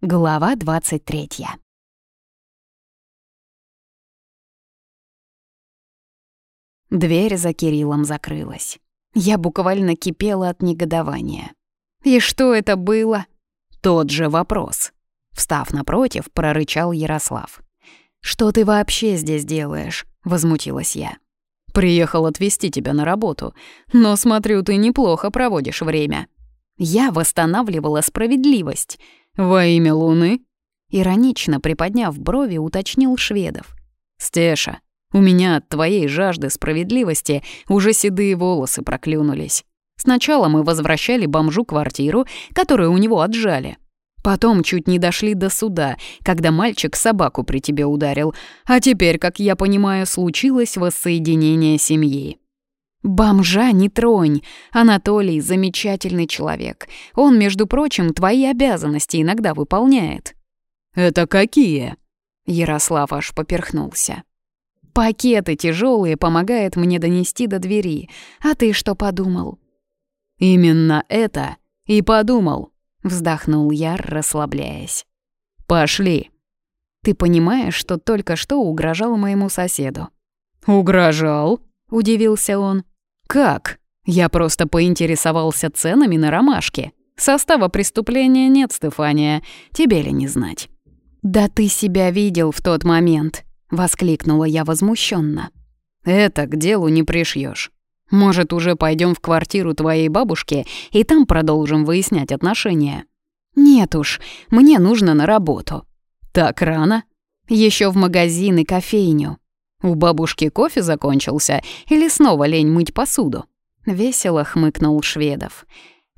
Глава 23 Дверь за Кириллом закрылась. Я буквально кипела от негодования. «И что это было?» «Тот же вопрос». Встав напротив, прорычал Ярослав. «Что ты вообще здесь делаешь?» — возмутилась я. «Приехал отвезти тебя на работу, но, смотрю, ты неплохо проводишь время». Я восстанавливала справедливость. «Во имя Луны?» Иронично приподняв брови, уточнил Шведов. «Стеша, у меня от твоей жажды справедливости уже седые волосы проклюнулись. Сначала мы возвращали бомжу квартиру, которую у него отжали. Потом чуть не дошли до суда, когда мальчик собаку при тебе ударил. А теперь, как я понимаю, случилось воссоединение семьи. «Бомжа не тронь! Анатолий — замечательный человек. Он, между прочим, твои обязанности иногда выполняет». «Это какие?» Ярослав аж поперхнулся. «Пакеты тяжелые помогает мне донести до двери. А ты что подумал?» «Именно это и подумал», — вздохнул Яр, расслабляясь. «Пошли». «Ты понимаешь, что только что угрожал моему соседу?» «Угрожал?» — удивился он. «Как? Я просто поинтересовался ценами на ромашки. Состава преступления нет, Стефания, тебе ли не знать?» «Да ты себя видел в тот момент!» — воскликнула я возмущенно. «Это к делу не пришьешь. Может, уже пойдем в квартиру твоей бабушки и там продолжим выяснять отношения?» «Нет уж, мне нужно на работу». «Так рано?» Еще в магазин и кофейню. У бабушки кофе закончился или снова лень мыть посуду? Весело хмыкнул Шведов.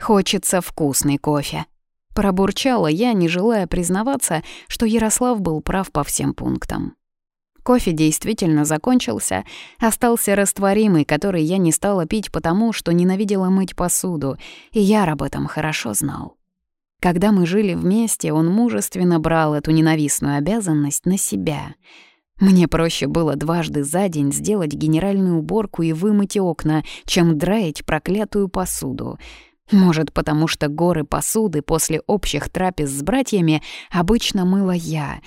Хочется вкусный кофе. Пробурчала я, не желая признаваться, что Ярослав был прав по всем пунктам. Кофе действительно закончился, остался растворимый, который я не стала пить потому, что ненавидела мыть посуду, и я об этом хорошо знал. Когда мы жили вместе, он мужественно брал эту ненавистную обязанность на себя — мне проще было дважды за день сделать генеральную уборку и вымыть окна, чем драить проклятую посуду. Может, потому что горы посуды после общих трапез с братьями обычно мыла я.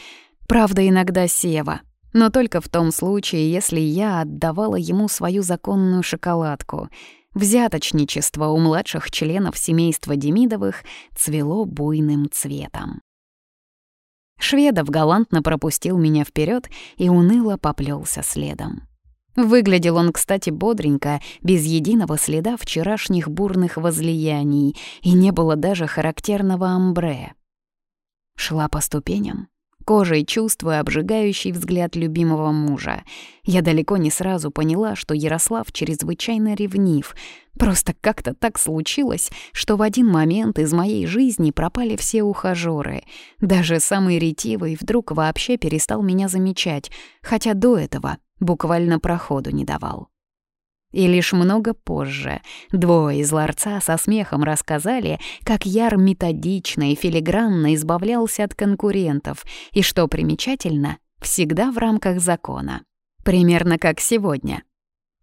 Правда, иногда Сева. Но только в том случае, если я отдавала ему свою законную шоколадку. Взяточничество у младших членов семейства Демидовых цвело буйным цветом. Шведов галантно пропустил меня вперед и уныло поплелся следом. Выглядел он, кстати, бодренько, без единого следа вчерашних бурных возлияний, и не было даже характерного амбре. Шла по ступеням, кожей чувствуя обжигающий взгляд любимого мужа. Я далеко не сразу поняла, что Ярослав чрезвычайно ревнив. Просто как-то так случилось, что в один момент из моей жизни пропали все ухажёры. Даже самый ретивый вдруг вообще перестал меня замечать, хотя до этого буквально проходу не давал. И лишь много позже двое из ларца со смехом рассказали, как Яр методично и филигранно избавлялся от конкурентов, и, что примечательно, всегда в рамках закона. Примерно как сегодня.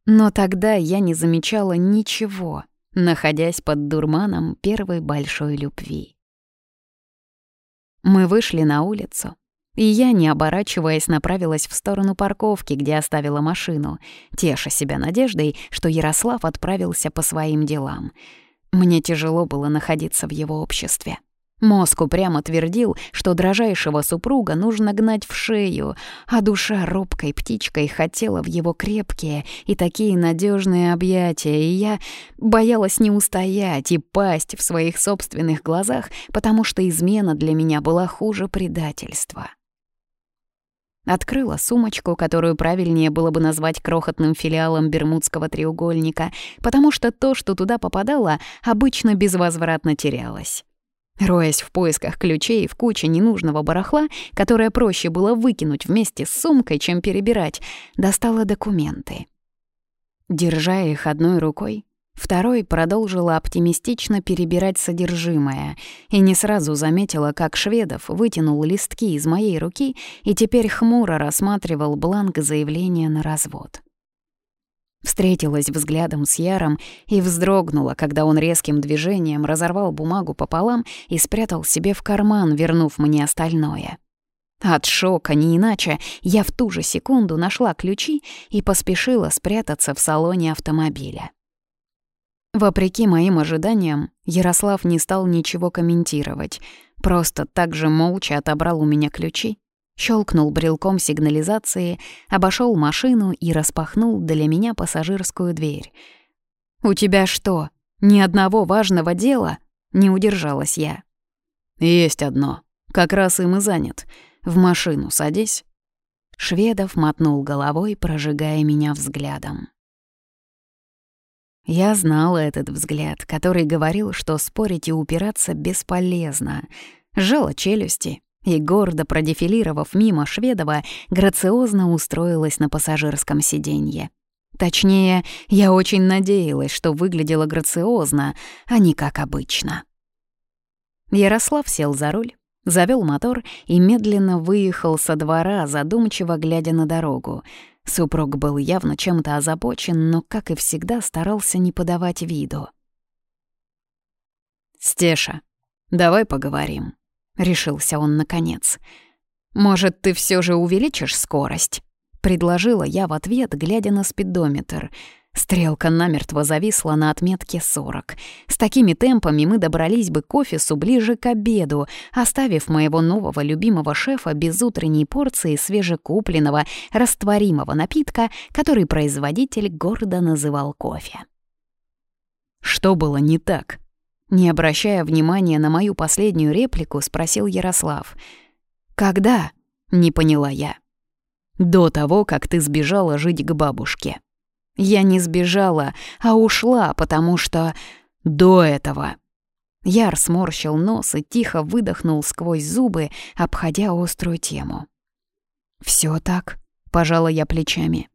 Но тогда я не замечала ничего, находясь под дурманом первой большой любви. Мы вышли на улицу, и я, не оборачиваясь, направилась в сторону парковки, где оставила машину, теша себя надеждой, что Ярослав отправился по своим делам. Мне тяжело было находиться в его обществе. Мозг упрямо твердил, что дрожайшего супруга нужно гнать в шею, а душа робкой птичкой хотела в его крепкие и такие надежные объятия, и я боялась не устоять и пасть в своих собственных глазах, потому что измена для меня была хуже предательства. Открыла сумочку, которую правильнее было бы назвать крохотным филиалом Бермудского треугольника, потому что то, что туда попадало, обычно безвозвратно терялось. Роясь в поисках ключей в куче ненужного барахла, которое проще было выкинуть вместе с сумкой, чем перебирать, достала документы. Держа их одной рукой, Второй продолжила оптимистично перебирать содержимое и не сразу заметила, как Шведов вытянул листки из моей руки и теперь хмуро рассматривал бланк заявления на развод. Встретилась взглядом с Яром и вздрогнула, когда он резким движением разорвал бумагу пополам и спрятал себе в карман, вернув мне остальное. От шока, не иначе, я в ту же секунду нашла ключи и поспешила спрятаться в салоне автомобиля. Вопреки моим ожиданиям, Ярослав не стал ничего комментировать, просто так же молча отобрал у меня ключи, щелкнул брелком сигнализации, обошел машину и распахнул для меня пассажирскую дверь. «У тебя что, ни одного важного дела?» — не удержалась я. «Есть одно. Как раз им и занят. В машину садись». Шведов мотнул головой, прожигая меня взглядом. Я знала этот взгляд, который говорил, что спорить и упираться бесполезно. Жала челюсти и, гордо продефилировав мимо Шведова, грациозно устроилась на пассажирском сиденье. Точнее, я очень надеялась, что выглядела грациозно, а не как обычно. Ярослав сел за руль, завел мотор и медленно выехал со двора, задумчиво глядя на дорогу. Супруг был явно чем-то озабочен, но, как и всегда, старался не подавать виду. «Стеша, давай поговорим», — решился он наконец. «Может, ты все же увеличишь скорость?» — предложила я в ответ, глядя на спидометр — Стрелка намертво зависла на отметке 40. С такими темпами мы добрались бы к офису ближе к обеду, оставив моего нового любимого шефа без утренней порции свежекупленного растворимого напитка, который производитель гордо называл кофе. Что было не так? Не обращая внимания на мою последнюю реплику, спросил Ярослав. «Когда?» — не поняла я. «До того, как ты сбежала жить к бабушке», я не сбежала, а ушла, потому что... До этого... Яр сморщил нос и тихо выдохнул сквозь зубы, обходя острую тему. Все так», — пожала я плечами.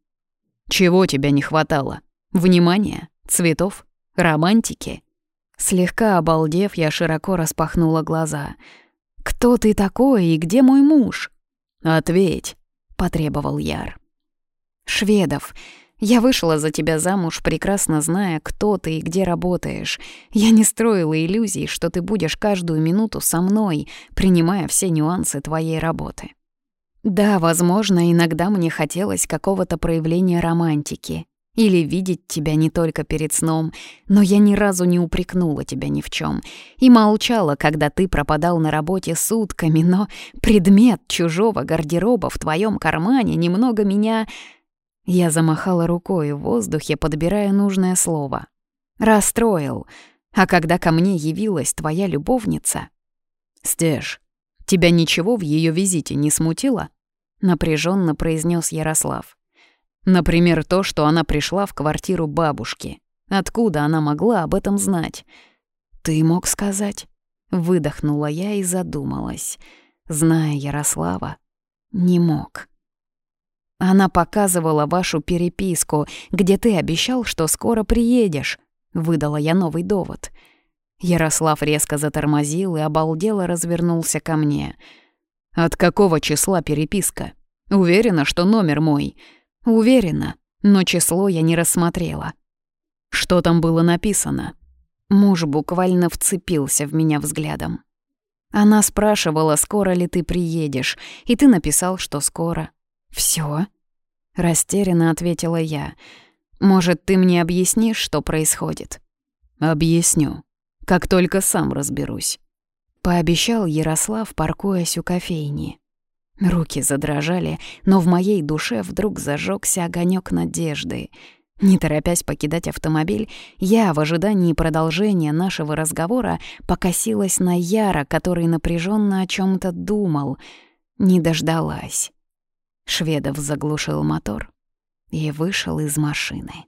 «Чего тебя не хватало? Внимания? Цветов? Романтики?» Слегка обалдев, я широко распахнула глаза. «Кто ты такой и где мой муж?» «Ответь», — потребовал Яр. «Шведов, я вышла за тебя замуж, прекрасно зная, кто ты и где работаешь. Я не строила иллюзий, что ты будешь каждую минуту со мной, принимая все нюансы твоей работы. Да, возможно, иногда мне хотелось какого-то проявления романтики или видеть тебя не только перед сном, но я ни разу не упрекнула тебя ни в чем и молчала, когда ты пропадал на работе сутками, но предмет чужого гардероба в твоем кармане немного меня я замахала рукой в воздухе, подбирая нужное слово. «Расстроил. А когда ко мне явилась твоя любовница...» «Стеж, тебя ничего в ее визите не смутило?» — напряженно произнес Ярослав. «Например, то, что она пришла в квартиру бабушки. Откуда она могла об этом знать?» «Ты мог сказать?» — выдохнула я и задумалась. Зная Ярослава, не мог. Она показывала вашу переписку, где ты обещал, что скоро приедешь. Выдала я новый довод. Ярослав резко затормозил и обалдело развернулся ко мне. «От какого числа переписка? Уверена, что номер мой?» «Уверена, но число я не рассмотрела». «Что там было написано?» Муж буквально вцепился в меня взглядом. Она спрашивала, скоро ли ты приедешь, и ты написал, что скоро. Все? Растерянно ответила я. «Может, ты мне объяснишь, что происходит?» «Объясню. Как только сам разберусь», — пообещал Ярослав, паркуясь у кофейни. Руки задрожали, но в моей душе вдруг зажегся огонек надежды. Не торопясь покидать автомобиль, я в ожидании продолжения нашего разговора покосилась на Яра, который напряженно о чем то думал. Не дождалась. Шведов заглушил мотор и вышел из машины.